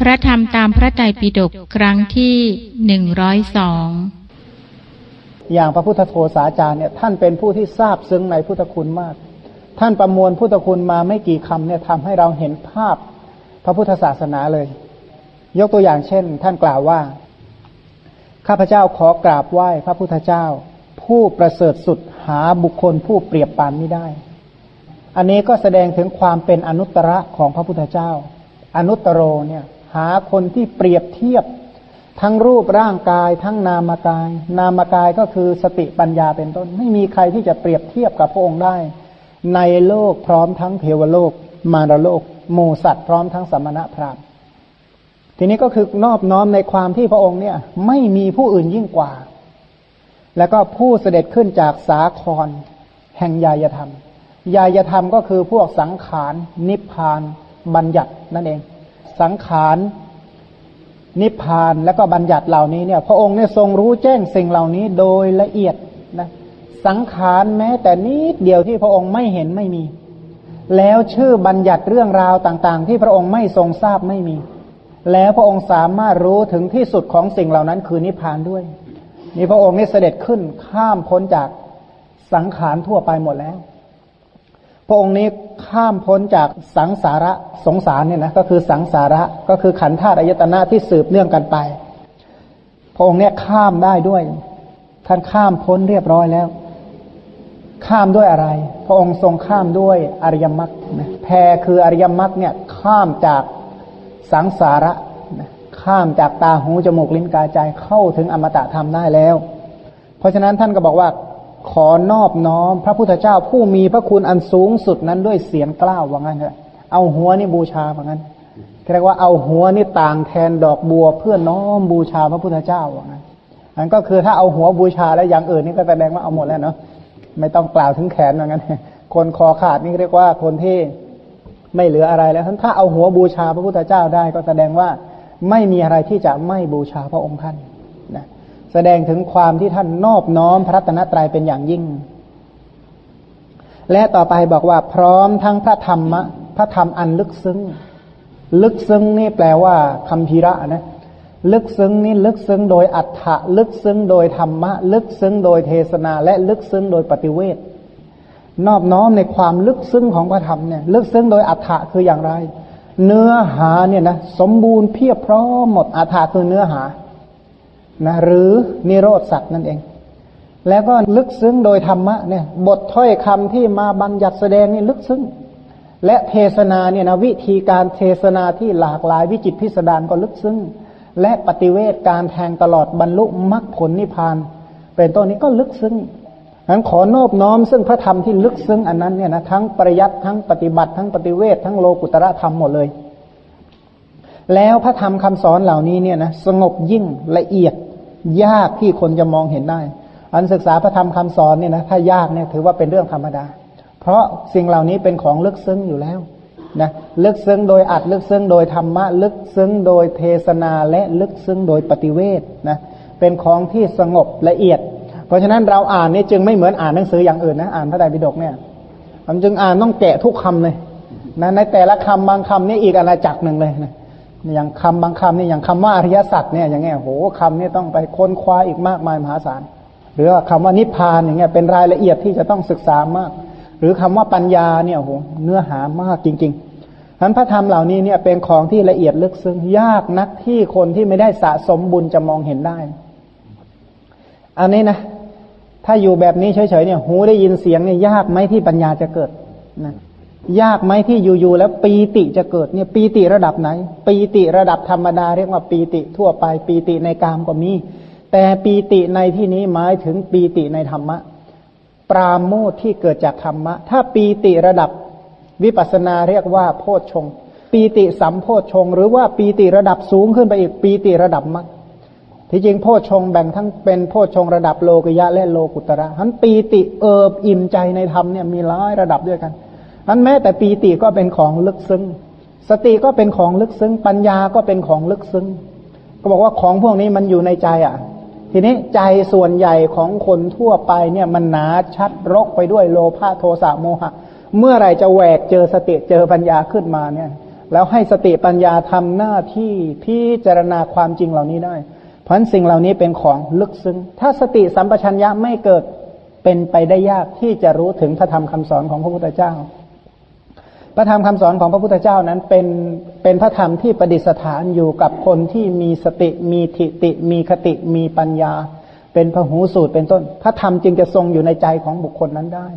พระธรรมตามพระไตรปิฎกครั้งที่หนึ่งร้อยสองอย่างพระพุทธโทสาจารย์เนี่ยท่านเป็นผู้ที่ทราบซึ้งในพุทธคุณมาก ท่านประมวลพุทธคุณมาไม่กี่คำเนี่ยทำให้เราเห็นภาพพระพุทธศาสนาเลย ยกตัวอย่างเช่น ท่านกล่าวว่า ข้าพเจ้าขอกราบไหว้พระพุทธเจ้า ผู้ประเสริฐสุดหาบุคคลผู้เปรียบปานไม่ได้ อันนี้ก็แสดงถึงความเป็นอนุตตรของพระพุทธเจ้า อนุตตรโรเนี่ย หาคนที่เปรียบเทียบ ทั้งรูปร่างกาย ทั้งนามกาย นามกายก็คือสติปัญญาเป็นต้น ไม่มีใครที่จะเปรียบเทียบกับพระองค์ได้ ในโลกพร้อมทั้งเทวโลก มารโลกหมูสัตว์พร้อมทั้งสมณะพราหมณ์ทีนี้ก็คือนอบน้อมในความที่พระองค์เนี่ย ไม่มีผู้อื่นยิ่งกว่า แล้วก็ผู้เสด็จขึ้นจากสาคร แห่งยายธรรม ยายธรรมก็คือพวกสังขาร นิพพาน บัญญัตินั่นเอง สังขารนิพพานและก็บัญญัติเหล่านี้เนี่ย พระองค์เนี่ยทรงรู้แจ้งสิ่งเหล่านี้โดยละเอียดนะสังขารแม้แต่นิดเดียวที่พระองค์ไม่เห็นไม่มี แล้วชื่อบัญญัติเรื่องราวต่าง ๆ ที่พระองค์ไม่ทรงทราบไม่มี แล้วพระองค์สามารถรู้ถึงที่สุดของสิ่งเหล่านั้นคือนิพพานด้วยนี่พระองค์นี่เสด็จขึ้นข้ามพ้นจากสังขารทั่วไปหมดแล้ว ระองค์นี้ข้ามพ้นจากสังสาระสงสารเนี่ยนะก็คือสังสาระก็คือขันธ์ธาตุอายตนะที่สืบเนื่องกันไป พระองค์เนี่ยข้ามได้ด้วย ท่านข้ามพ้นเรียบร้อยแล้ว ข้ามด้วยอะไร พระองค์ทรงข้ามด้วยอริยมรรคแพรคืออริยมรรคเนี่ยข้ามจากสังสาระข้ามจากตาหูจมูกลิ้นกายใจเข้าถึงอมตะธรรมได้แล้ว เพราะฉะนั้นท่านก็บอกว่า ขอนอบน้อม พระพุทธเจ้าผู้มีพระคุณอันสูงสุดนั้นด้วยเสียงกล้าวว่างั้นเถอะเอาหัวนี่บูชาว่างั้นเรียกว่าเอาหัวนี่ต่างแทนดอกบัว เพื่อน้อมบูชาพระพุทธเจ้าว่างั้นอันก็คือถ้าเอาหัวบูชาแล้วอย่างอื่นนี่ก็แสดงว่าเอาหมดแล้วเนาะไม่ต้องกล่าวถึงแขนว่างั้น คนคอขาดนี่เรียกว่าคนที่ไม่เหลืออะไรแล้วถ้าเอาหัวบูชาพระพุทธเจ้าได้ก็แสดงว่าไม่มีอะไรที่จะไม่บูชาพระองค์ท่าน แสดงถึงความที่ท่านนอบน้อมพระตนตรัยเป็นอย่างยิ่ง และต่อไปบอกว่าพร้อมทั้งพระธรรมะพระธรรมอันลึกซึ้ง ลึกซึ้งนี่แปลว่าคำพีระนะ ลึกซึ้งนี่ลึกซึ้งโดยอัฏฐะลึกซึ้งโดยธรรมะ ลึกซึ้งโดยเทศนา และลึกซึ้งโดยปฏิเวทนอบน้อมในความลึกซึ้งของพระธรรมเนี่ยลึกซึ้งโดยอัฏฐะคืออย่างไร เนื้อหาเนี่ยนะสมบูรณ์เพียบพร้อมหมดอัฏฐะคือเนื้อหา นะหรือนิโรธสัตว์นั่นเอง แล้วก็ลึกซึ้งโดยธรรมะเนี่ยบทถ้อยคำที่มาบัญญัติแสดงนี่ลึกซึ้งและเทศนาเนี่ยนะวิธีการเทศนาที่หลากหลายวิจิตพิสดารก็ลึกซึ้งและปฏิเวทการแทงตลอดบรรลุมรรคผลนิพพาน เป็นต้นนี้ก็ลึกซึ้งนั้นขอนอบน้อมซึ่งพระธรรมที่ลึกซึ้งอันนั้นเนี่ยนะทั้งปริยัติทั้งปฏิบัติทั้งปฏิเวททั้งโลกุตระธรรมหมดเลย แล้วพระธรรมคำสอนเหล่านี้เนี่ยนะสงบยิ่งละเอียดยากที่คนจะมองเห็นได้ อันศึกษาพระธรรมคำสอนเนี่ยนะถ้ายากเนี่ยถือว่าเป็นเรื่องธรรมดา เพราะสิ่งเหล่านี้เป็นของลึกซึ้งอยู่แล้วนะลึกซึ้งโดยอัดลึกซึ้งโดยธรรมะ ลึกซึ้งโดยเทศนาและลึกซึ้งโดยปฏิเวทนะเป็นของที่สงบละเอียด เพราะฉะนั้นเราอ่านนี่จึงไม่เหมือนอ่านหนังสืออย่างอื่นนะอ่านพระไตรปิฎกเนี่ยมันจึงอ่านต้องแกะทุกคำเลยนะในแต่ละคำบางคำนี่อีกอาณาจักรหนึ่งเลยนะ อย่างคำบางคำนี่อย่างคำว่าอริยสัจเนี่ยอย่างเงี้ยโหคำนี้ต้องไปค้นคว้าอีกมากมายมหาศาลหรือว่าคำว่านิพพานอย่างเงี้ยเป็นรายละเอียดที่จะต้องศึกษามาก หรือคำว่าปัญญาเนี่ยโหเนื้อหามากจริงๆทั้นพระธรรมเหล่านี้เนี่ยเป็นของที่ละเอียดลึกซึ้งยากนักที่คนที่ไม่ได้สะสมบุญจะมองเห็นได้ อันนี้นะถ้าอยู่แบบนี้เฉยๆเนี่ย หูได้ยินเสียงเนี่ยยากไหมที่ปัญญาจะเกิดนะ ยากไหมที่อยู่ๆแล้วปีติจะเกิดเนี่ยปีติระดับไหน ปีติระดับธรรมดาเรียกว่าปีติทั่วไปปีติในกามก็มี แต่ปีติในที่นี้หมายถึงปีติในธรรมะ ปราโมทที่เกิดจากธรรมะ ถ้าปีติระดับวิปัสนาเรียกว่าโพชฌงปีติสัมโพชฌงหรือว่าปีติระดับสูงขึ้นไปอีกปีติระดับมรรคที่จริงโพชฌงแบ่งทั้งเป็นโพชฌงระดับโลกยะและโลกุตระทั้นปีติเอิบอิ่มใจในธรรมเนี่ยมีหลายระดับด้วยกัน นั้นแม้แต่ปีติก็เป็นของลึกซึ้ง สติก็เป็นของลึกซึ้ง ปัญญาก็เป็นของลึกซึ้ง ก็บอกว่าของพวกนี้มันอยู่ในใจอะ ทีนี้ใจส่วนใหญ่ของคนทั่วไปเนี่ยมันหนาชัดรกไปด้วยโลภะโทสะโมหะ เมื่อไรจะแหวกเจอสติเจอปัญญาขึ้นมาเนี่ย แล้วให้สติปัญญาทำหน้าที่พิจารณาความจริงเหล่านี้ได้ เพราะสิ่งเหล่านี้เป็นของลึกซึ้ง ถ้าสติสัมปชัญญะไม่เกิดเป็นไปได้ยากที่จะรู้ถึงพระธรรมคำสอนของพระพุทธเจ้า พระธรรมคำสอนของพระพุทธเจ้านั้นเป็นเป็นพระธรรมที่ประดิษฐานอยู่กับคนที่มีสติมีทิติ มีคติมีปัญญา เป็นพระหูสูตรเป็นต้น พระธรรมจึงจะทรงอยู่ในใจของบุคคลนั้นได้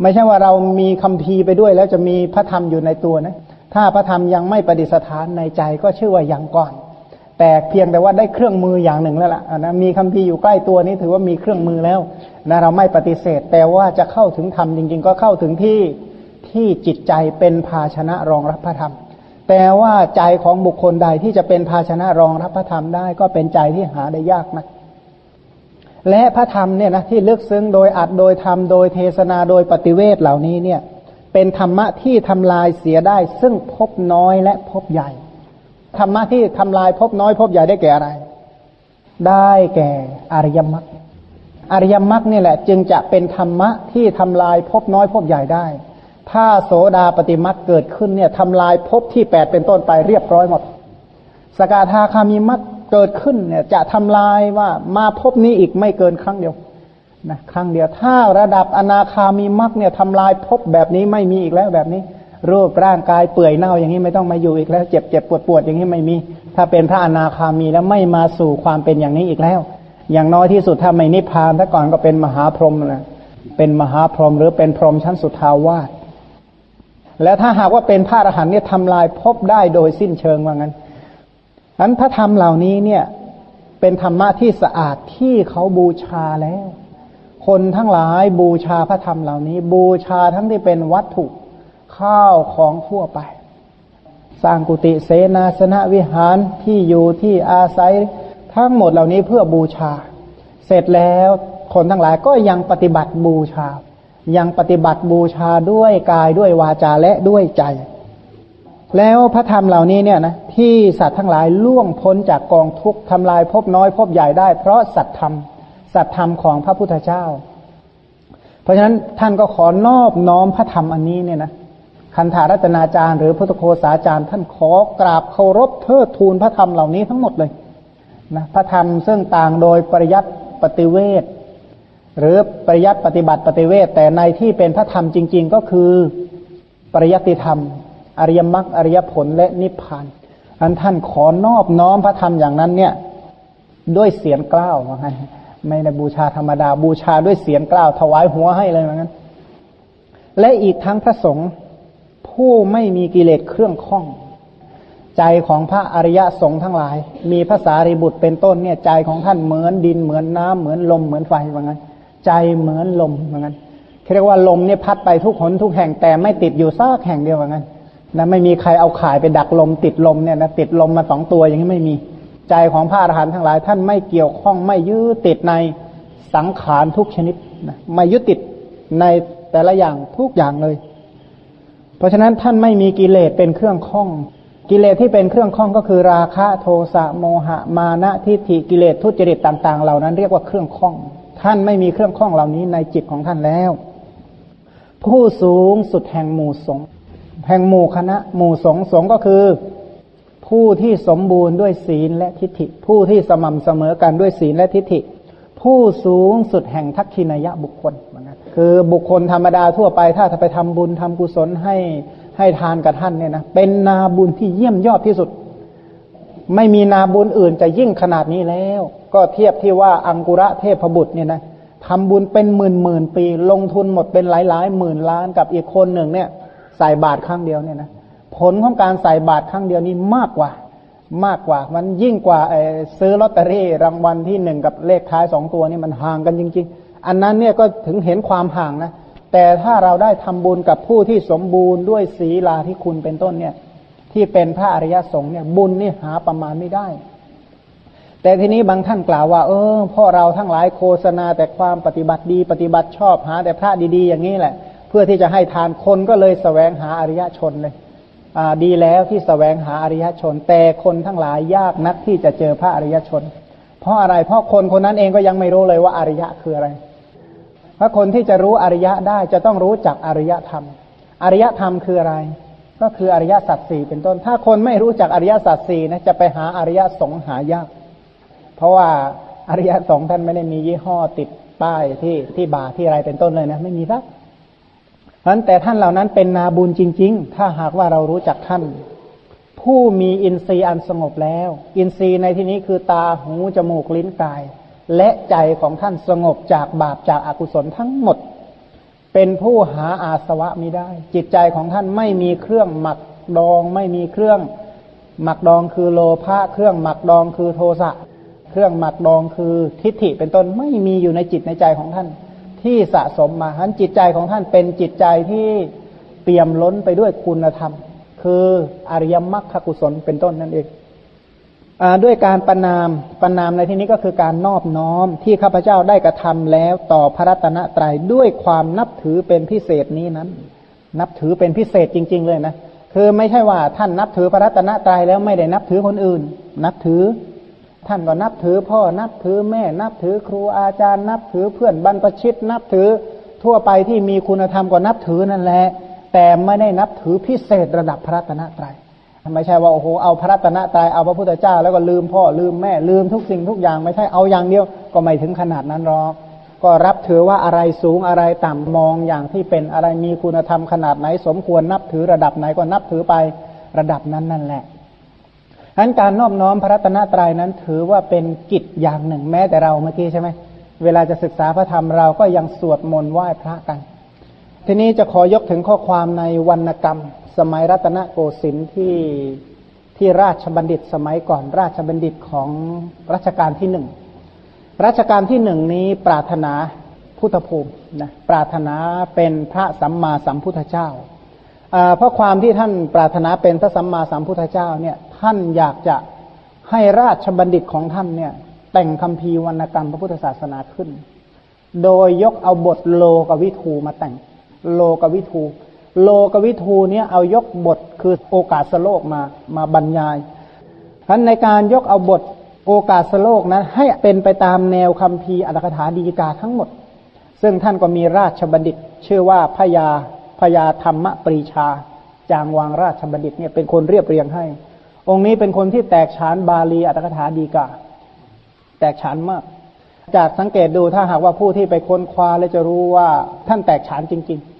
ไม่ใช่ว่าเรามีคำพีไปด้วย แล้วจะมีพระธรรมอยู่ในตัวนะถ้าพระธรรมยังไม่ประดิษฐานในใจก็ชื่อว่ายังก่อน แต่เพียงแต่ว่าได้เครื่องมืออย่างหนึ่งแล้วล่ะนะมีคำพีอยู่ใกล้ตัวนี้ถือว่ามีเครื่องมือแล้วนะเราไม่ปฏิเสธ แต่ว่าจะเข้าถึงธรรมจริง ๆ ก็เข้าถึงที่ ที่จิตใจเป็นภาชนะรองรับพระธรรม แต่ว่าใจของบุคคลใดที่จะเป็นภาชนะรองรับพระธรรมได้ ก็เป็นใจที่หาได้ยากนะและพระธรรมเนี่ยนะที่ลึกซึ้งโดยอัดโดยธรรมโดยเทศนาโดยปฏิเวทเหล่านี้เนี่ย เป็นธรรมะที่ทำลายเสียได้ ซึ่งพบน้อยและพบใหญ่ธรรมะที่ทำลายพบน้อยพบใหญ่ได้แก่อะไร ได้แก่อริยมรรคอริยมรรคนี่แหละ จึงจะเป็นธรรมะที่ทำลายพบน้อยพบใหญ่ได้ ถ้าโสดาปฏิมรรคเกิดขึ้นเนี่ยทำลายภพที่แปดเป็นต้นไปเรียบร้อยหมด สกาธาคามีมรรคเกิดขึ้นเนี่ยจะทำลายว่ามาพบนี้อีกไม่เกินครั้งเดียวนะครั้งเดียว ถ้าระดับอนาคามีมรรคเนี่ยทำลายพบแบบนี้ไม่มีอีกแล้วแบบนี้ รูปร่างกายเปื่อยเน่าอย่างนี้ไม่ต้องมาอยู่อีกแล้ว เจ็บเจ็บปวดปวดอย่างนี้ไม่มี ถ้าเป็นพระอนาคามีแล้วไม่มาสู่ความเป็นอย่างนี้อีกแล้ว อย่างน้อยที่สุดถ้าไม่นิพพานถ้าก่อนก็เป็นมหาพรหมนะเป็นมหาพรหมหรือเป็นพรหมชั้นสุทาวาส แล้วถ้าหากว่าเป็นพระอรหันต์เนี่ยทำลายพบได้โดยสิ้นเชิงว่างั้นนั้นพระธรรมเหล่านี้เนี่ย เป็นธรรมะที่สะอาดที่เขาบูชาแล้ว คนทั้งหลายบูชาพระธรรมเหล่านี้ บูชาทั้งที่เป็นวัตถุข้าวของทั่วไป สร้างกุฏิเสนาสนะวิหารที่อยู่ที่อาศัยทั้งหมดเหล่านี้เพื่อบูชา เสร็จแล้วคนทั้งหลายก็ยังปฏิบัติบูชา ยังปฏิบัติบูชาด้วยกายด้วยวาจาและด้วยใจ แล้วพระธรรมเหล่านี้เนี่ยนะที่สัตว์ทั้งหลายล่วงพ้นจากกองทุกข์ทำลายพบน้อยพบใหญ่ได้ เพราะสัตธรรม สัตธรรมของพระพุทธเจ้า เพราะฉะนั้นท่านก็ขอนอบน้อมพระธรรมอันนี้เนี่ยนะคันธารัตนาจารย์หรือพุทธโคสาจารย์ ท่านขอกราบเคารพเทิดทูนพระธรรมเหล่านี้ทั้งหมดเลยนะพระธรรมซึ่งต่างโดยปริยัติปฏิเวท หรือปริยัติปฏิบัติปฏิเวทแต่ในที่เป็นพระธรรมจริง ๆ ก็คือปริยัติธรรม อริยมรรคอริยผลและนิพพานอันท่านขอนอบน้อมพระธรรมอย่างนั้นเนี่ย ด้วยเสียงกล้าวว่าไงไม่ได้บูชาธรรมดา บูชาด้วยเสียงกล้าวถวายหัวให้เลยเหมือนกันและอีกทั้งพระสงฆ์ผู้ไม่มีกิเลสเครื่องข้อง ใจของพระอริยสงฆ์ทั้งหลาย มีภาษาริบุตรเป็นต้นเนี่ยใจของท่านเหมือนดินเหมือนน้ำเหมือนลมเหมือนไฟเหมือนกัน ใจเหมือนลมเหมือนกันเรียกว่าลมเนี่ยพัดไปทุกหนทุกแห่งแต่ไม่ติดอยู่ซากแห่งเดียวเหมือนกันนะไม่มีใครเอาข่ายไปดักลม ติดลมเนี่ยนะติดลมมาสองตัวอย่างนี้ไม่มีใจของพระอรหันต์ทั้งหลาย ท่านไม่เกี่ยวข้องไม่ยึดติดในสังขารทุกชนิดนะไม่ยึดติดในแต่ละอย่างทุกอย่างเลย เพราะฉะนั้นท่านไม่มีกิเลสเป็นเครื่องข้อง กิเลสที่เป็นเครื่องข้องก็คือราคะโทสะโมหะมานะทิฏฐิกิเลสทุจริตต่าง ๆ เหล่านั้นเรียกว่าเครื่องข้อง ท่านไม่มีเครื่องข้องเหล่านี้ในจิตของท่านแล้ว ผู้สูงสุดแห่งหมู่สงแห่งหมู่คณะ หมู่สงสงก็คือ ผู้ที่สมบูรณ์ด้วยศีลและทิฏฐิ ผู้ที่สม่ำเสมอกันด้วยศีลและทิฏฐิ ผู้สูงสุดแห่งทักขินายะบุคคลคือบุคคลธรรมดาทั่วไป ถ้าจะไปทำบุญทำกุศลให้ให้ทานกับท่านเนี่ยนะเป็นนาบุญที่เยี่ยมยอดที่สุด ไม่มีนาบุญอื่นจะยิ่งขนาดนี้แล้ว ก็เทียบที่ว่าอังกุระเทพบุตรเนี่ยนะทำบุญเป็นหมื่นหมื่นปี ลงทุนหมดเป็นหลายหลายหมื่นล้านกับอีกคนหนึ่งเนี่ย ใส่บาตรครั้งเดียวเนี่ยนะผลของการใส่บาตรครั้งเดียวนี้มากกว่า มากกว่ามันยิ่งกว่าซื้อลอตเตอรี่รางวัลที่หนึ่งกับเลขท้ายสองตัวนี่มันห่างกันจริง ๆ อันนั้นเนี่ยก็ถึงเห็นความห่างนะแต่ถ้าเราได้ทำบุญกับผู้ที่สมบูรณ์ด้วยศีลาที่คุณเป็นต้นเนี่ย ที่เป็นพระอริยสงฆ์เนี่ยบุญนี่หาประมาณไม่ได้ แต่ทีนี้บางท่านกล่าวว่า เออพ่อเราทั้งหลายโฆษณาแต่ความปฏิบัติดี ปฏิบัติชอบหาแต่พระดีๆ อย่างนี้แหละ เพื่อที่จะให้ทานคนก็เลยสแสวงหาอริยชนเลยดีแล้วที่สแสวงหาอริยชน แต่คนทั้งหลายยากนักที่จะเจอพระอริยชน เพราะอะไรเพราะคนคนนั้นเองก็ยังไม่รู้เลยว่าอริยะคืออะไร เพราะคนที่จะรู้อริยะได้จะต้องรู้จักอริยธรรม อริยธรรมคืออะไร ก็คืออริยสัจสี่เป็นต้น ถ้าคนไม่รู้จักอริยสัจสี่นะจะไปหาอริยสงหายาก เพราะว่าอริยสงท่านไม่ได้มียี่ห้อติดป้ายที่ที่บาที่อะไรเป็นต้นเลยนะ ไม่มีสักเพราะแต่ท่านเหล่านั้นเป็นนาบุญจริง ๆ ถ้าหากว่าเรารู้จักท่าน ผู้มีอินทรีย์อันสงบแล้ว อินทรีย์ในที่นี้คือตาหูจมูกลิ้นกาย และใจของท่านสงบจากบาปจากอากุศลทั้งหมด เป็นผู้หาอาสวะมิได้ จิตใจของท่านไม่มีเครื่องหมักดอง ไม่มีเครื่องหมักดองคือโลภะเครื่องหมักดองคือโทสะเครื่องหมักดองคือทิฏฐิเป็นต้นไม่มีอยู่ในจิตในใจของท่าน ที่สะสมมาทั้นจิตใจของท่านเป็นจิตใจที่เปี่ยมล้นไปด้วยคุณธรรม คืออริยมรรคกุศลเป็นต้นนั่นเอง ด้วยการประนามประนามในที่นี้ก็คือการนอบน้อมที่ข้าพเจ้าได้กระทำแล้วต่อพระรัตนตรัยด้วยความนับถือเป็นพิเศษนี้นั้น นับถือเป็นพิเศษจริง ๆ เลยนะคือไม่ใช่ว่าท่านนับถือพระรัตนตรัยแล้วไม่ได้นับถือคนอื่น นับถือ ท่านก็นับถือพ่อนับถือแม่ นับถือครูอาจารย์ นับถือเพื่อนบรรพชิต นับถือทั่วไปที่มีคุณธรรมก็นับถือนั่นแหละแต่ไม่ได้นับถือพิเศษระดับพระรัตนตรัย ไม่ใช่ว่าโอ้โหเอาพระตนะตรัยเอาพระพุทธเจ้า แล้วก็ลืมพ่อลืมแม่ลืมทุกสิ่งทุกอย่างไม่ใช่เอาอย่างเดียวก็ไม่ถึงขนาดนั้นหรอก ก็รับถือว่าอะไรสูงอะไรต่ำมองอย่างที่เป็นอะไรมีคุณธรรมขนาดไหน สมควรนับถือระดับไหนก็นับถือไประดับนั้นนั่นแหละฉะนั้นการนอบน้อมพระรัตนตรัยนั้นถือว่าเป็นกิจอย่างหนึ่งแม้แต่เราเมื่อกี้ใช่ไหมเวลาจะศึกษาพระธรรมเราก็ยังสวดมนต์ไหว้พระกัน ทีนี้จะขอยกถึงข้อความในวรรณกรรม สมัยรัตนโกสินทร์ที่ที่ราชบัณฑิตสมัยก่อนราชบัณฑิตของรัชกาลที่หนึ่งรัชกาลที่หนึ่งนี้ปรารถนาพุทธภูมินะปรารถนาเป็นพระสัมมาสัมพุทธเจ้าเพราะความที่ท่านปรารถนาเป็นพระสัมมาสัมพุทธเจ้าเนี่ยท่านอยากจะให้ราชบัณฑิตของท่านเนี่ยแต่งคำพีวรรณกรรมพระพุทธศาสนาขึ้น โดยยกเอาบทโลกวิทูมาแต่ง โลกวิทูโลกวิทูเนี่ยเอายกบทคือโอกาสโลกมามาบรรยายท่านในการยกเอาบทโอกาสโลกนั้นให้เป็นไปตามแนวคำพีอัตถกถาดีกาทั้งหมด ซึ่งท่านก็มีราชบัณฑิต ชื่อว่าพญาพญาธรรมปรีชา จางวางราชบัณฑิตเนี่ยเป็นคนเรียบเรียงให้ องค์นี้เป็นคนที่แตกฉานบาลีอัตถกถาดีกา แตกฉานมาก จากสังเกตดูถ้าหากว่าผู้ที่ไปค้นคว้าแล้วจะรู้ว่าท่านแตกฉานจริง ๆ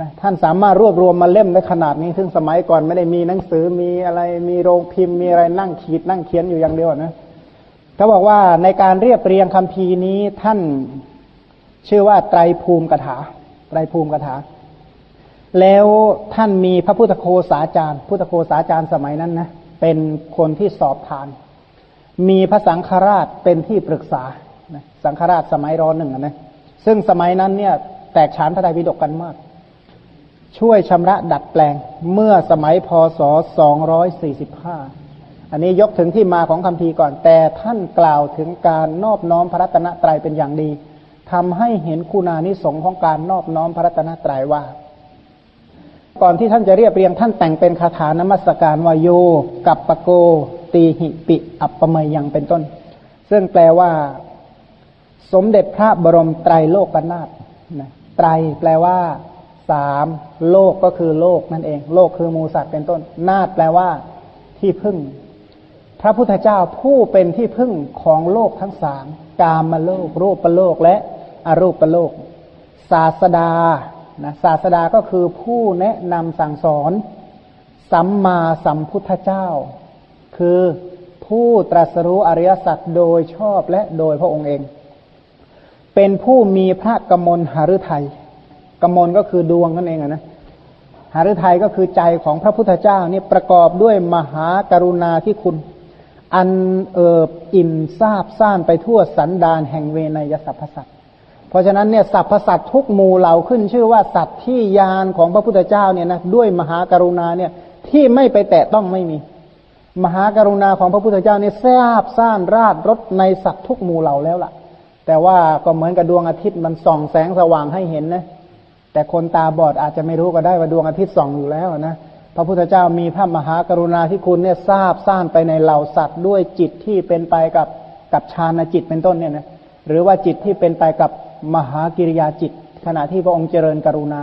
นะท่านสามารถรวบรวมมาเล่มได้ขนาดนี้ ซึ่งสมัยก่อนไม่ได้มีหนังสือมีอะไรมีโรงพิมพ์มีอะไรนั่งขีดนั่งเขียนอยู่อย่างเดียวนะเขาบอกว่าในการเรียบเรียงคำพีนี้ท่านชื่อว่าไตรภูมิกถาไตรภูมิกถา แล้วท่านมีพระพุทธโคสาจารย์ พุทธโคสาจารย์สมัยนั้นนะเป็นคนที่สอบทาน มีพระสังฆราชเป็นที่ปรึกษาสังฆราชสมัยรอหนึ่งนะซึ่งสมัยนั้นเนี่ยแตกฉานพระไตรปิฎกกันมาก ช่วยชำระดัดแปลงเมื่อสมัยพศสองร้อยสี่สิบห้าอันนี้ยกถึงที่มาของคำพีก่อน แต่ท่านกล่าวถึงการนอบน้อมพระรัตนตรัยเป็นอย่างดีทำให้เห็นคุณานิสงของการนอบน้อมพระรัตนตรัยว่า ก่อนที่ท่านจะเรียบเรียงท่านแต่งเป็นคาถานมัสการวายโย กับปโก ตีหิปิ อัปปมยังเป็นต้น ซึ่งแปลว่า สมเด็จพระบรมไตรโลกนาถไตรแปลว่า สามโลกก็คือโลกนั่นเอง โลกคือมูสัตว์เป็นต้น นาฏแปลว่าที่พึ่ง พระพุทธเจ้าผู้เป็นที่พึ่งของโลกทั้งสามกามโลก รูปโลกและอรูปโลก ศาสดานะศาสดาก็คือผู้แนะนำสั่งสอน สัมมาสัมพุทธเจ้า คือผู้ตรัสรู้อริยสัจโดยชอบและโดยพระองค์เอง เป็นผู้มีพระกมลหฤทัย กมลก็คือดวงนั่นเองนะหฤทัยก็คือใจของพระพุทธเจ้านี่ประกอบด้วยมหากรุณาที่คุณ อันเอิบอิ่มซาบซ่านไปทั่วสันดานแห่งเวนยสัพพสัตเพราะฉะนั้นเนี่ยสรรพสัตทุกหมู่เหล่าขึ้น ชื่อว่าสัตว์ที่ยานของพระพุทธเจ้าเนี่ยนะด้วยมหากรุณาเนี่ยที่ไม่ไปแตะต้องไม่มี มหากรุณาของพระพุทธเจ้าเนี่ยแซบซ่านราดรถในสัตว์ทุกหมู่เหล่าแล้วล่ะ แต่ว่าก็เหมือนกับดวงอาทิตย์มันส่องแสงสว่างให้เห็นนะ แต่คนตาบอดอาจจะไม่รู้ก็ได้ว่าดวงอาทิตย์ส่องอยู่แล้วนะพระพุทธเจ้ามีพระมหากรุณาที่คุณเนี่ยทราบซ่านไปในเหล่าสัตว์ด้วยจิตที่เป็นไปกับกับฌานจิตเป็นต้นเนี่ยนะหรือว่าจิตที่เป็นไปกับมหากิริยาจิต ขณะที่พระองค์เจริญกรุณา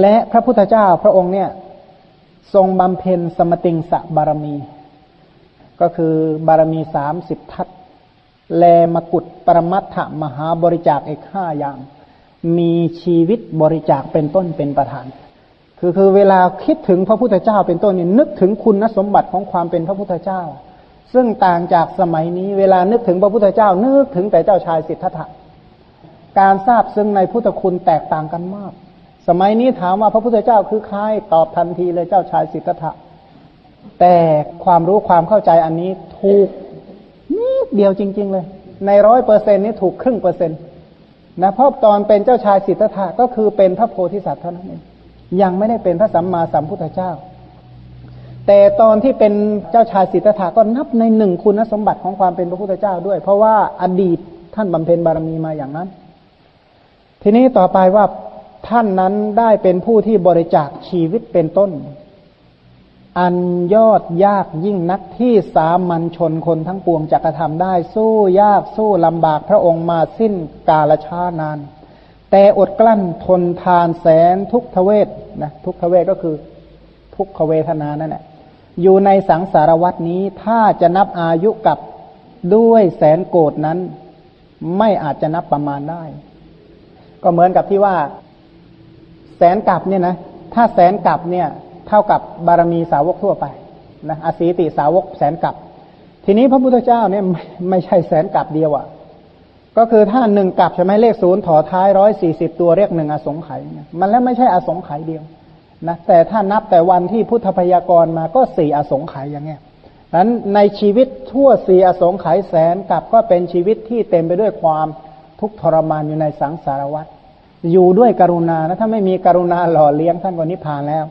และพระพุทธเจ้าพระองค์เนี่ยทรงบำเพ็ญสมติงสะบารมี ก็คือบารมีสามสิบทัศแลมกุฎปรมัตถมหาบริจาคเอกห้าอย่าง มีชีวิตบริจาคเป็นต้นเป็นประธาน คือคือเวลาคิดถึงพระพุทธเจ้าเป็นต้นนี่นึกถึงคุณสมบัติของความเป็นพระพุทธเจ้า ซึ่งต่างจากสมัยนี้ เวลานึกถึงพระพุทธเจ้า นึกถึงแต่เจ้าชายสิทธัตถะการทราบซึ่งในพุทธคุณแตกต่างกันมาก สมัยนี้ถามว่าพระพุทธเจ้าคือใครตอบทันทีเลยเจ้าชายสิทธัตถะแต่ความรู้ความเข้าใจอันนี้ถูกนิดเดียวจริง ๆ เลย ในร้อยเปอร์เซ็นต์นี้ถูกครึ่งเปอร์เซ็นต์ นะเพราะตอนเป็นเจ้าชายสิทธัตถะก็คือเป็นพระโพธิสัตว์เท่านั้นเองยังไม่ได้เป็นพระสัมมาสัมพุทธเจ้า แต่ตอนที่เป็นเจ้าชายสิทธัตถะก็นับในหนึ่งคุณสมบัติของความเป็นพระพุทธเจ้าด้วย เพราะว่าอดีตท่านบำเพ็ญบารมีมาอย่างนั้น ทีนี้ต่อไปว่าท่านนั้นได้เป็นผู้ที่บริจาคชีวิตเป็นต้น อันยอดยากยิ่งนักที่สามัญชนคนทั้งปวงจะกระทำได้ สู้ยากสู้ลำบากพระองค์มาสิ้นกาลชานาน แต่อดกลั้นทนทานแสนทุกทเวทนะทุกทเวทก็คือทุกขเวทนานั่นแหละอยู่ในสังสารวัตนี้ถ้าจะนับอายุกับด้วยแสนโกดนั้น ไม่อาจจะนับประมาณได้ ก็เหมือนกับที่ว่า แสนกับเนี่ยนะถ้าแสนกับเนี่ย เท่ากับบารมีสาวกทั่วไปนะอาศีติสาวกแสนกับ ทีนี้พระพุทธเจ้าเนี่ยไม่ใช่แสนกับเดียวอะ่ะ ก็คือถ้าหนึ่งกับใช่ไหมเลขศูนย์ถอท้ายร้อยสี่สิบตัวเรียกหนึ่งอสงไขยมันแล้วไม่ใช่อสงไขยเดียวนะแต่ถ้านับแต่วันที่พุทธพยากรมาก็สี่อสงไขยอย่างเงี้ยนั้นในชีวิตทั่วสี่อสงไขยแสนกับก็เป็นชีวิตที่เต็มไปด้วยความทุกข์ทรมานอยู่ในสังสารวัฏอยู่ด้วยกรุณานะถ้าไม่มีกรุณาหล่อเลี้ยงท่านก็นิพพานแล้ว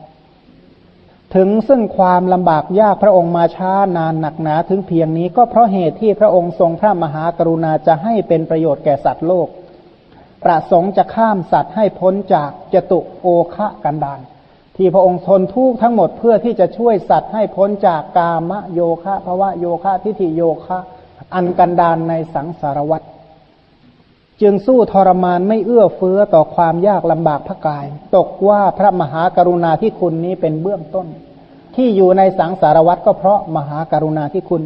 ถึงซึ่งความลำบากยากพระองค์มาช้านานหนักหนาถึงเพียงนี้ก็เพราะเหตุที่พระองค์ทรงพระมหากรุณาจะให้เป็นประโยชน์แก่สัตว์โลก ประสงค์จะข้ามสัตว์ให้พ้นจากจตุโอคะกันดานที่พระองค์ทนทุกข์ทั้งหมดเพื่อที่จะช่วยสัตว์ให้พ้นจากกามโยคะภาวะโยคะทิฏฐิโยคะ อันกันดานในสังสารวัฏ จึงสู้ทรมานไม่เอื้อเฟื้อต่อความยากลำบากพระกาย ตกว่าพระมหากรุณาที่คุณนี้เป็นเบื้องต้น ที่อยู่ในสังสารวัตรก็เพราะมหากรุณาที่คุณ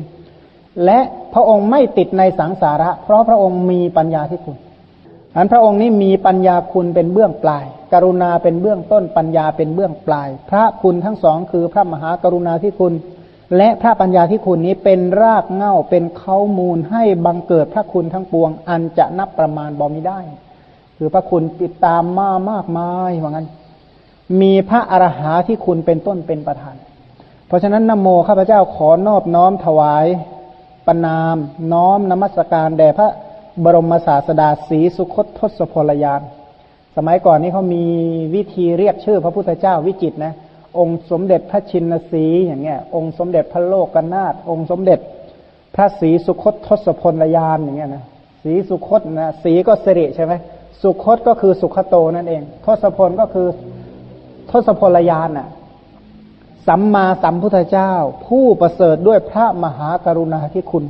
และพระองค์ไม่ติดในสังสาระ เพราะพระองค์มีปัญญาที่คุณอันพระองค์นี้มีปัญญาคุณเป็นเบื้องปลาย กรุณาเป็นเบื้องต้น ปัญญาเป็นเบื้องปลาย พระคุณทั้งสองคือพระมหากรุณาที่คุณ และพระปัญญาที่คุณนี้เป็นรากเง้าเป็นเขามูลให้บังเกิดพระคุณทั้งปวง อันจะนับประมาณบอมิได้ คือพระคุณติดตามมามากมายว่างั้น มีพระอรหาที่คุณเป็นต้นเป็นประธาน เพราะฉะนั้นนโมข้าพเจ้าขอนอบน้อมถวายปนาม น้อมนมัสการแด่พระบรมศาสดาสีสุคตทศพลยาน สมัยก่อนนี้เขามีวิธีเรียกชื่อพระพุทธเจ้าวิจิตนะ องค์สมเด็จพระชินสีอย่างเงี้ย องค์สมเด็จพระโลกกนาถองค์สมเด็จ พระศรีสุคตทศพลยานอย่างเงี้ยนะศรีสุคตนะสีก็สิริใช่ไหมสุคตก็คือสุขโตนั่นเอง ทศพลก็คือทศพลยานน่ะ สัมมาสัมพุทธเจ้า ผู้ประเสริฐด้วยพระมหากรุณาธิคุณ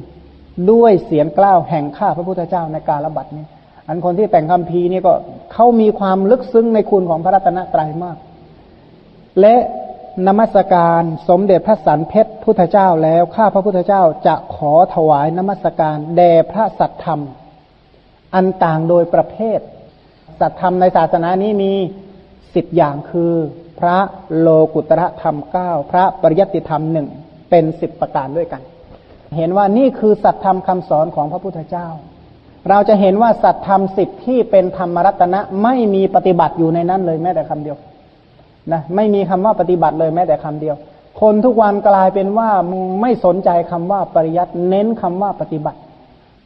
ด้วยเสียงกล้าวแห่งข้าพระพุทธเจ้าในการระบัดนี้ อันคนที่แต่งคำพีนี่ก็เขามีความลึกซึ้งในคุณของพระรัตนตรัยมาก และนมัสการสมเด็จพระสันเพชรพุทธเจ้าแล้วข้าพระพุทธเจ้าจะขอถวายนมัสการแด่พระสัตธรรม อันต่างโดยประเภท สัตธรรมในศาสนานี้มีสิบอย่างคือ พระโลกุตระธรรมเก้าพระปริยติธรรมหนึ่งเป็นสิบประการด้วยกัน เห็นว่านี่คือสัตธรรมคำสอนของพระพุทธเจ้า เราจะเห็นว่าสัตธรรมสิบที่เป็นธรรมรัตนะไม่มีปฏิบัติอยู่ในนั้นเลยแม้แต่คำเดียว นะไม่มีคำว่าปฏิบัติเลยแม้แต่คำเดียว คนทุกวันกลายเป็นว่าไม่สนใจคำว่าปริยัติเน้นคำว่าปฏิบัติ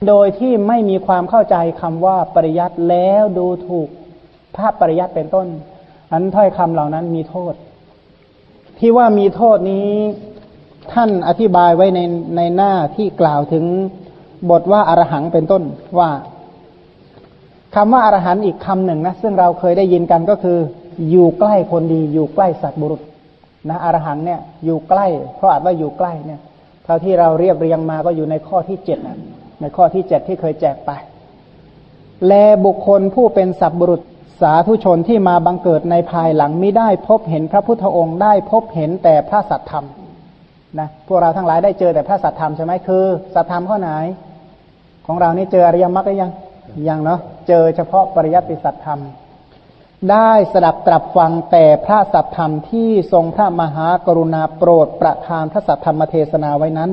โดยที่ไม่มีความเข้าใจคำว่าปริยัติแล้วดูถูกภาพปริยัติเป็นต้น อันถ้อยคำเหล่านั้นมีโทษ ที่ว่ามีโทษนี้ท่านอธิบายไว้ในในหน้าที่กล่าวถึงบทว่าอารหังเป็นต้นว่าคำว่าอารหันอีกคำหนึ่งนะซึ่งเราเคยได้ยินกันก็คือ อยู่ใกล้คนดี อยู่ใกล้สัตว์บุรุษนะอรหังเนี่ยอยู่ใกล้ เพราะอาจว่าอยู่ใกล้เนี่ยเท่าที่เราเรียบเรียงมาก็อยู่ในข้อที่เจ็ดในข้อที่เจ็ดที่เคยแจกไป แลบุคคลผู้เป็นสัตว์บุรุษสาธุชนที่มาบังเกิดในภายหลังไม่ได้พบเห็นพระพุทธองค์ได้พบเห็นแต่พระสัตธรรมนะพวกเราทั้งหลายได้เจอแต่พระสัตธรรมใช่ไหมคือสัตธรรมข้อไหน ของเรานี่เจออริยมรรคหรือยังยังเนาะเจอเฉพาะปริยัติสัตธรรม ได้สดับตรับฟังแต่พระสัตธรรมที่ทรงพระมหากรุณาโปรดประทานพระสัตธรรมเทศนาไว้นั้น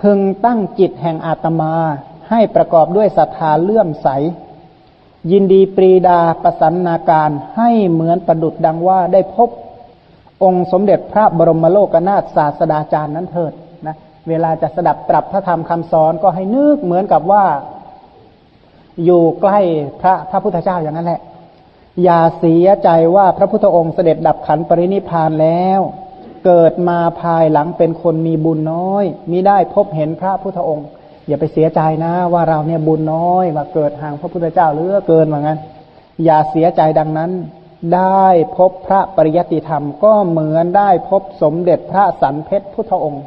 พึงตั้งจิตแห่งอาตมาให้ประกอบด้วยศรัทธาเลื่อมใส ยินดีปรีดาประสันนาการให้เหมือนประดุดดังว่าได้พบ องค์สมเด็จพระบรมโลกนาถศาสดาจารย์นั้นเถิดนะเวลาจะสดับตรับพระธรรมคำสอนก็ให้นึกเหมือนกับว่า อยู่ใกล้พระพระพุทธเจ้าอย่างนั้นแหละ อย่าเสียใจว่าพระพุทธองค์เสด็จดับขันปรินิพานแล้ว เกิดมาภายหลังเป็นคนมีบุญน้อยมิได้พบเห็นพระพุทธองค์ อย่าไปเสียใจนะว่าเราเนี่ยบุญน้อยมาเกิดห่างพระพุทธเจ้าเลือเกินว่างั้น อย่าเสียใจดังนั้น ได้พบพระปริยติธรรมก็เหมือนได้พบสมเด็จพระสันเพชรพุทธองค์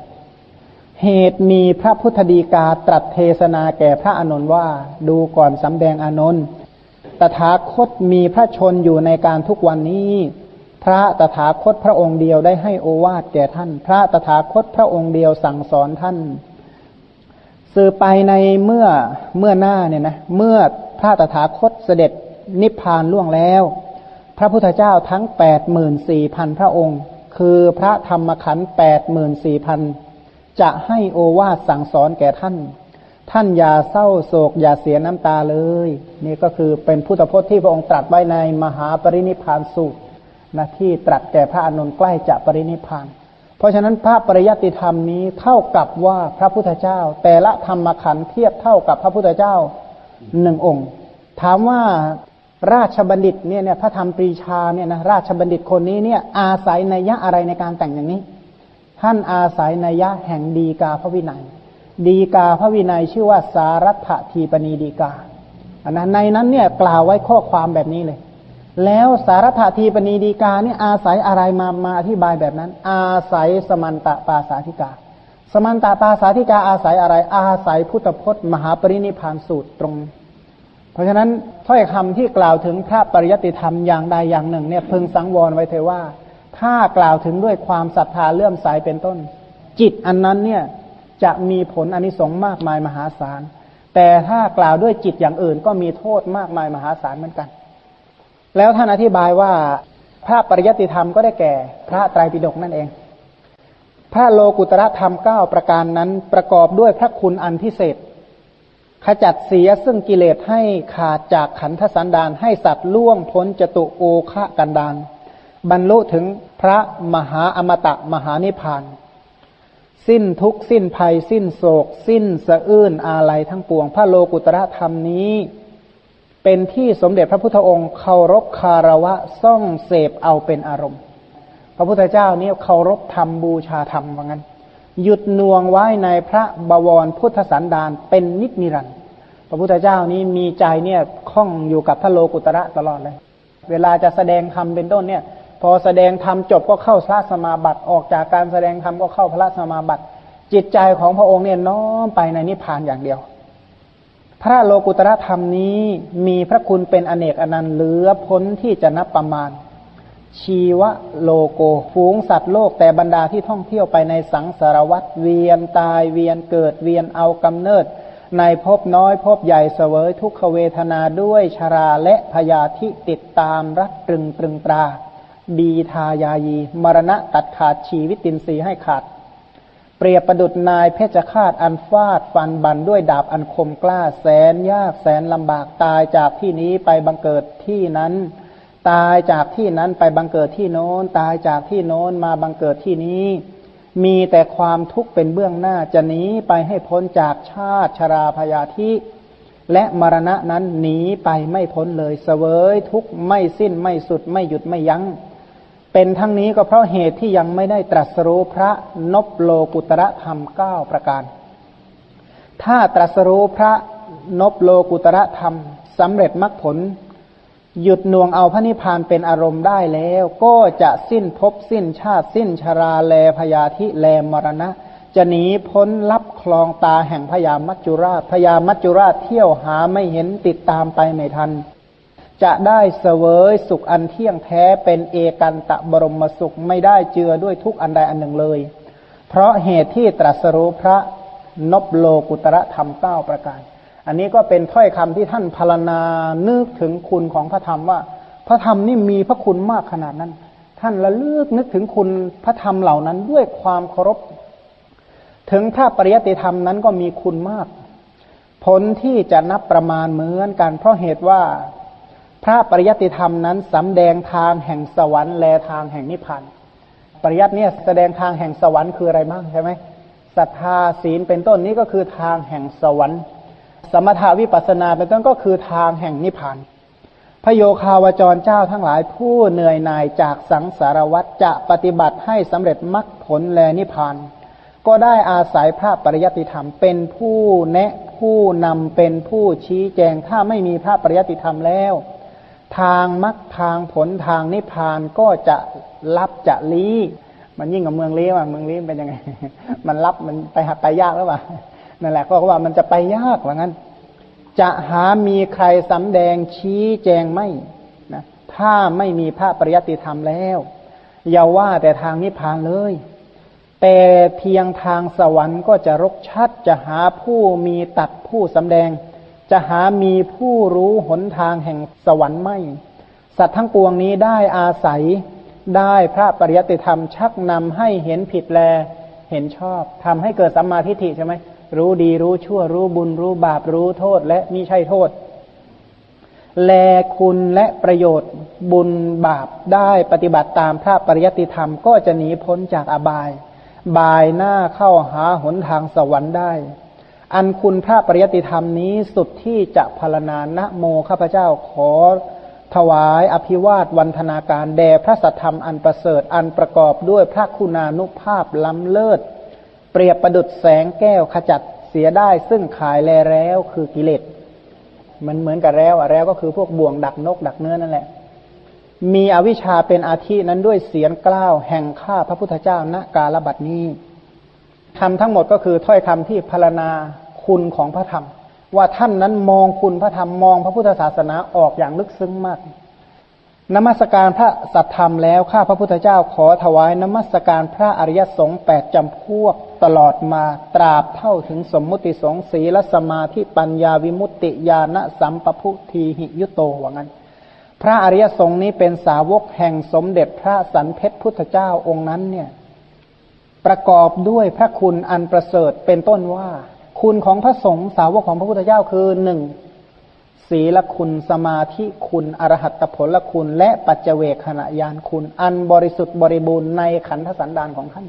เหตุมีพระพุทธดีกาตรัสเทศนาแก่พระอานนท์ว่า ดูก่อนสำแดงอานนท์ ตถาคตมีพระชนอยู่ในการทุกวันนี้ พระตถาคตพระองค์เดียวได้ให้โอวาทแก่ท่าน พระตถาคตพระองค์เดียวสั่งสอนท่าน สื่อไปในเมื่อเมื่อหน้าเนี่ยนะเมื่อพระตถาคตเสด็จนิพพานล่วงแล้ว พระพุทธเจ้าทั้งแปดหมื่นสี่พันพระองค์ คือพระธรรมขันธ์แปดหมื่นสี่พันจะให้โอวาสสั่งสอนแก่ท่าน ท่านอย่าเศร้าโศก อย่าเสียน้ำตาเลย นี่ก็คือเป็นพุทธพจน์ที่พระองค์ตรัสไว้ในมหาปรินิพานสูตรนะที่ตรัสแก่พระอนุนใกล้จะปรินิพาน เพราะฉะนั้นพระปริยัติธรรมนี้เท่ากับว่าพระพุทธเจ้า แต่ละธรรมขันธ์เทียบเท่ากับพระพุทธเจ้าหนึ่งองค์ ถามว่าราชบัณฑิตเนี่ยเนี่ยพระธรรมปรีชาเนี่ยนะราชบัณฑิตคนนี้เนี่ยอาศัยนัยยะอะไรในการแต่งอย่างนี้ ท่านอาศัยนัยยะแห่งดีกาพระวินัย ดีกาพระวินัยชื่อว่าสารัตทีปณีดีกาอันนั้นในนั้นเนี่ยกล่าวไว้ข้อความแบบนี้เลย แล้วสารัตถีปณีดีกาเนี่ยอาศัยอะไรมามาอธิบายแบบนั้น อาศัยสมันตะปาสาธิกา สมันตะปาสาธิกาอาศัยอะไร อาศัยพุทธพจน์ มหาปรินิพานสูตรตรง เพราะฉะนั้นถ้อยคำที่กล่าวถึงพระปริยติธรรมอย่างใดอย่างหนึ่งเนี่ยพึงสังวรไว้เถอะว่า ถ้ากล่าวถึงด้วยความศรัทธาเลื่อมใสเป็นต้น จิตอันนั้นเนี่ย จะมีผลอนิสงส์มากมายมหาศาล แต่ถ้ากล่าวด้วยจิตอย่างอื่นก็มีโทษมากมายมหาศาลเหมือนกัน แล้วท่านอธิบายว่าพระปริยติธรรมก็ได้แก่ พระไตรปิฎกนั่นเอง พระโลกุตระธรรมเก้าประการนั้นประกอบด้วยพระคุณอันพิเศษ ขจัดเสียซึ่งกิเลสให้ขาดจากขันธสันดานให้สัตว์ล่วงพ้นจตุโอคะกันดานบรรลุถึงพระมหาอมตะมหานิพพาน สิ้นทุกสิ้นภัย สิ้นโศก สิ้นสะอื้นอาลัยทั้งปวง พระโลกุตระธรรมนี้ เป็นที่สมเด็จพระพุทธองค์เคารพคารวะซ่องเสพเอาเป็นอารมณ์ พระพุทธเจ้านี่เคารพธรรมบูชาธรรมว่างั้น หยุดน่วงไว้ในพระบวรพุทธสันดานเป็นนิจนิรันดร์พระพุทธเจ้านี้มีใจเนี่ยคล้องอยู่กับพระโลกุตระตลอดเลย เวลาจะแสดงธรรมเป็นต้นเนี่ย พอแสดงธรรมจบก็เข้าพระสมาบัติออกจากการแสดงธรรมก็เข้าพระสมาบัติ จิตใจของพระองค์เนี่ยน้อมไปในนิพพานอย่างเดียว พระโลกุตระธรรมนี้มีพระคุณเป็นอเนกอนันต์เหลือพ้นที่จะนับประมาณ ชีวโลโกฝูงสัตว์โลกแต่บรรดาที่ท่องเที่ยวไปในสังสารวัตเวียนตายเวียนเกิดเวียนเอากำเนิด ในภพน้อยภพใหญ่เสวยทุกขเวทนาด้วยชราและพยาธิติดตามรักตรึงตรึงตรา บีทายายี มรณะตัดขาดชีวิตินทรีย์ให้ขาด เปรียบประดุดนายเพชฌฆาตอันฟาดฟันบันด้วยดาบอันคมกล้าแสนยากแสนลำบากตายจากที่นี้ไปบังเกิดที่นั้น ตายจากที่นั้นไปบังเกิดที่โน้น ตายจากที่โน้นมาบังเกิดที่นี้ มีแต่ความทุกข์เป็นเบื้องหน้าจะหนีไปให้พ้นจากชาติชราพยาธิและมรณะนั้นหนีไปไม่พ้นเลยเสวยทุกข์ไม่สิ้นไม่สุดไม่หยุดไม่ยัง้ง เป็นทั้งนี้ก็เพราะเหตุที่ยังไม่ได้ตรัสรู้พระนบโลกุตระธรรมเก้าประการ ถ้าตรัสรู้พระนบโลกุตระธรรมสำเร็จมรรคผล หยุดน่วงเอาพระนิพพานเป็นอารมณ์ได้แล้ว ก็จะสิ้นภพสิ้นชาติสิ้นชราแลพยาธิแลมรณะ จะหนีพ้นลับคลองตาแห่งพยามัจจุราชพยามัจจุราชเที่ยวหาไม่เห็นติดตามไปไม่ทัน จะได้เสวยสุขอันเที่ยงแท้เป็นเอกันตะบรมสุขไม่ได้เจือด้วยทุกอันใดอันหนึ่งเลย เพราะเหตุที่ตรัสรู้พระนบโลกุตระธรรมเก้าประการ อันนี้ก็เป็นถ้อยคำที่ท่านพารณานึกถึงคุณของพระธรรมว่า พระธรรมนี่มีพระคุณมากขนาดนั้น ท่านละเลือกนึกถึงคุณพระธรรมเหล่านั้นด้วยความเคารพ ถึงถ้าปริยติธรรมนั้นก็มีคุณมาก ผลที่จะนับประมาณเหมือนกันเพราะเหตุว่า พระปริยติธรรมนั้นสำแดงทางแห่งสวรรค์และทางแห่งนิพพานปริยัติเนี่ยแสดงทางแห่งสวรรค์คืออะไรบ้างใช่ไหมศรัทธาศีลเป็นต้นนี้ก็คือทางแห่งสวรรค์ สมถาวิปัสนาเป็นต้นก็คือทางแห่งนิพพานพระโยคาวจรเจ้าทั้งหลายผู้เหนื่อยหน่ายจากสังสารวัฏจะปฏิบัติให้สำเร็จมรรคผลและนิพพาน ก็ได้อาศัยพระปริยัติธรรมเป็นผู้แนะผู้นำเป็นผู้ชี้แจงถ้าไม่มีพระปริยัติธรรมแล้ว ทางมรรคทางผลทางนิพพานก็จะลับจะลี้ มันยิ่งกับเมืองลี้ว่ะเมืองลี้เป็นยังไง มันลับมันไปหาไปยากหรือเปล่านั่นแหละก็ว่ามันจะไปยากว่างั้น จะหามีใครสำแดงชี้แจงไม่นะถ้าไม่มีพระปริยัติธรรมแล้วอย่าว่าแต่ทางนิพพานเลย แต่เพียงทางสวรรค์ก็จะรกชัดจะหาผู้มีตัดผู้สำแดง จะหามีผู้รู้หนทางแห่งสวรรค์ไม่ สัตว์ทั้งปวงนี้ได้อาศัยได้พระปริยติธรรมชักนำให้เห็นผิดแล เห็นชอบทำให้เกิดสัมมาทิฏฐิใช่ไหมรู้ดีรู้ชั่วรู้บุญรู้บาปรู้โทษและมิใช่โทษ แลคุณและประโยชน์บุญบาปได้ปฏิบัติตามพระปริยติธรรมก็จะหนีพ้นจากอบาย บายหน้าเข้าหาหนทางสวรรค์ได้ อันคุณพระปริยติธรรมนี้สุดที่จะพารณานะโมข้าพเจ้าขอถวายอภิวาทวันธนาการแด่พระสัทธรรมอันประเสริฐอันประกอบด้วยพระคุณานุภาพล้ำเลิศ เปรียบประดุดแสงแก้วขจัดเสียได้ซึ่งขายแลแล้วคือกิเลสมันเหมือนกับแล้วอะแล้วก็คือพวกบ่วงดักนกดักเนื้อนั่นแหละ มีอวิชชาเป็นอาทินั้นด้วยเสียงกล้าวแห่งข้าพระพุทธเจ้าณกาลบัดนี้ คำทั้งหมดก็คือถ้อยคำที่พรรณนาคุณของพระธรรม ว่าท่านนั้นมองคุณพระธรรมมองพระพุทธศาสนาออกอย่างลึกซึ้งมากนมัสการพระสัทธรรมแล้วข้าพระพุทธเจ้าขอถวายนมัสการพระอริยสงฆ์แปดจำพวกตลอดมาตราบเท่าถึงสมมุติสงฆ์ศีลสมาธิปัญญาวิมุตติญาณสัมปพุทีหิยุโตว่างั้น พระอริยสงฆ์นี้เป็นสาวกแห่งสมเด็จพระสันเพชรพุทธเจ้าองค์นั้นเนี่ย ประกอบด้วยพระคุณอันประเสริฐเป็นต้นว่า คุณของพระสงฆ์สาวกของพระพุทธเจ้าคือหนึ่งศีลคุณสมาธิคุณ อรหัตผลคุณ และปัจเจเวคขณะยานคุณ อันบริสุทธิ์บริบูรณ์ในขันธสันดานของท่าน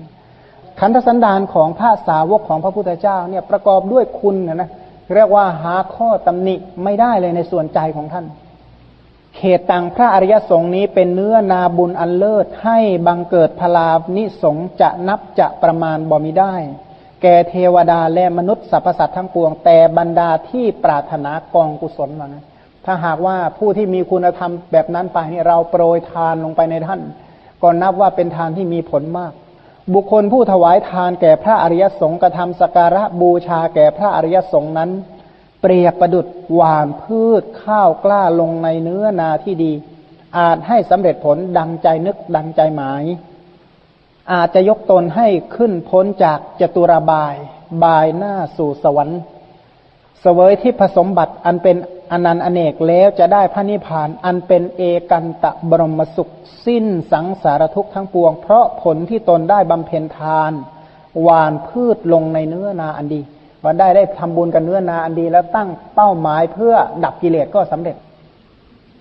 ขันธสันดานของพระสาวกของพระพุทธเจ้าเนี่ยประกอบด้วยคุณนะนะเรียกว่าหาข้อตำหนิไม่ได้เลยในส่วนใจของท่าน เขตต่างพระอริยสงฆ์นี้เป็นเนื้อนาบุญอันเลิศให้บังเกิดพลานิสงจะนับจะประมาณบ่มีได้ แก่เทวดาและมนุษย์สรรพสัตว์ทั้งปวง แต่บรรดาที่ปรารถนากองกุศลมานะถ้าหากว่าผู้ที่มีคุณธรรมแบบนั้นไปนี่เราโปรยทานลงไปในท่านก็นับว่าเป็นทานที่มีผลมาก บุคคลผู้ถวายทานแก่พระอริยสงฆ์กระทำสการะบูชาแก่พระอริยสงฆ์นั้น เปรียบประดุดหวานพืชข้าวกล้าลงในเนื้อนาที่ดี อาจให้สำเร็จผลดังใจนึกดังใจหมาย อาจจะยกตนให้ขึ้นพ้นจากจตุรบาย บายหน้าสู่สวรรค์เสวยที่ผสมบัติอันเป็นอนันต์อเนกแล้วจะได้พระนิพพาน อันเป็นเอกันตะบรมสุข สิ้นสังสารทุกข์ทั้งปวง เพราะผลที่ตนได้บำเพ็ญทาน หวานพืชลงในเนื้อนาอันดี ว่าได้ได้ทำบุญกันเนื้อนาอันดี แล้วตั้งเป้าหมายเพื่อดับกิเลสก็สำเร็จ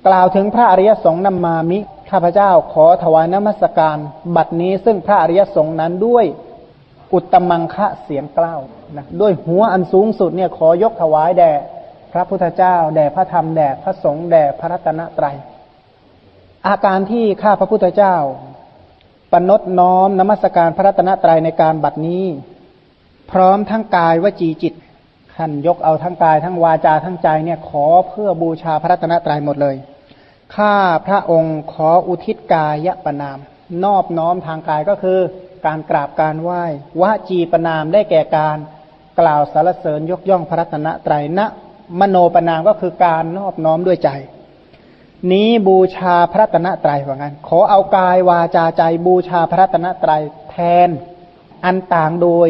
กล่าวถึงพระอริยสงฆ์นำมามิข้าพเจ้าขอถวายนมัสการ บัดนี้ซึ่งพระอริยสงฆ์นั้นด้วยอุตมังคะเสียงกล้าวนะด้วยหัวอันสูงสุดเนี่ยขอยกถวายแด่พระพุทธเจ้าแด่พระธรรมแด่พระสงฆ์แด่พระรัตนตรัย อาการที่ข้าพระพุทธเจ้าปนดน้อมนมัสการพระรัตนตรัยในการบัดนี้ พร้อมทั้งกายวจีจิตท่านยกเอาทั้งกายทั้งวาจาทั้งใจเนี่ยขอเพื่อบูชาพระรัตนตรัยหมดเลย ข้าพระองค์ขออุทิศกายปนาม นอบน้อมทางกายก็คือ การกราบการไหว้วจีปนามได้แก่การกล่าวสรรเสริญยกย่องพระรัตนตรัยณมโนปนามก็คือการนอบน้อมด้วยใจ นี้บูชาพระตนะไตรว่างั้น ขอเอากายวาจาใจบูชาพระตนะไตรแทน อันต่างโดย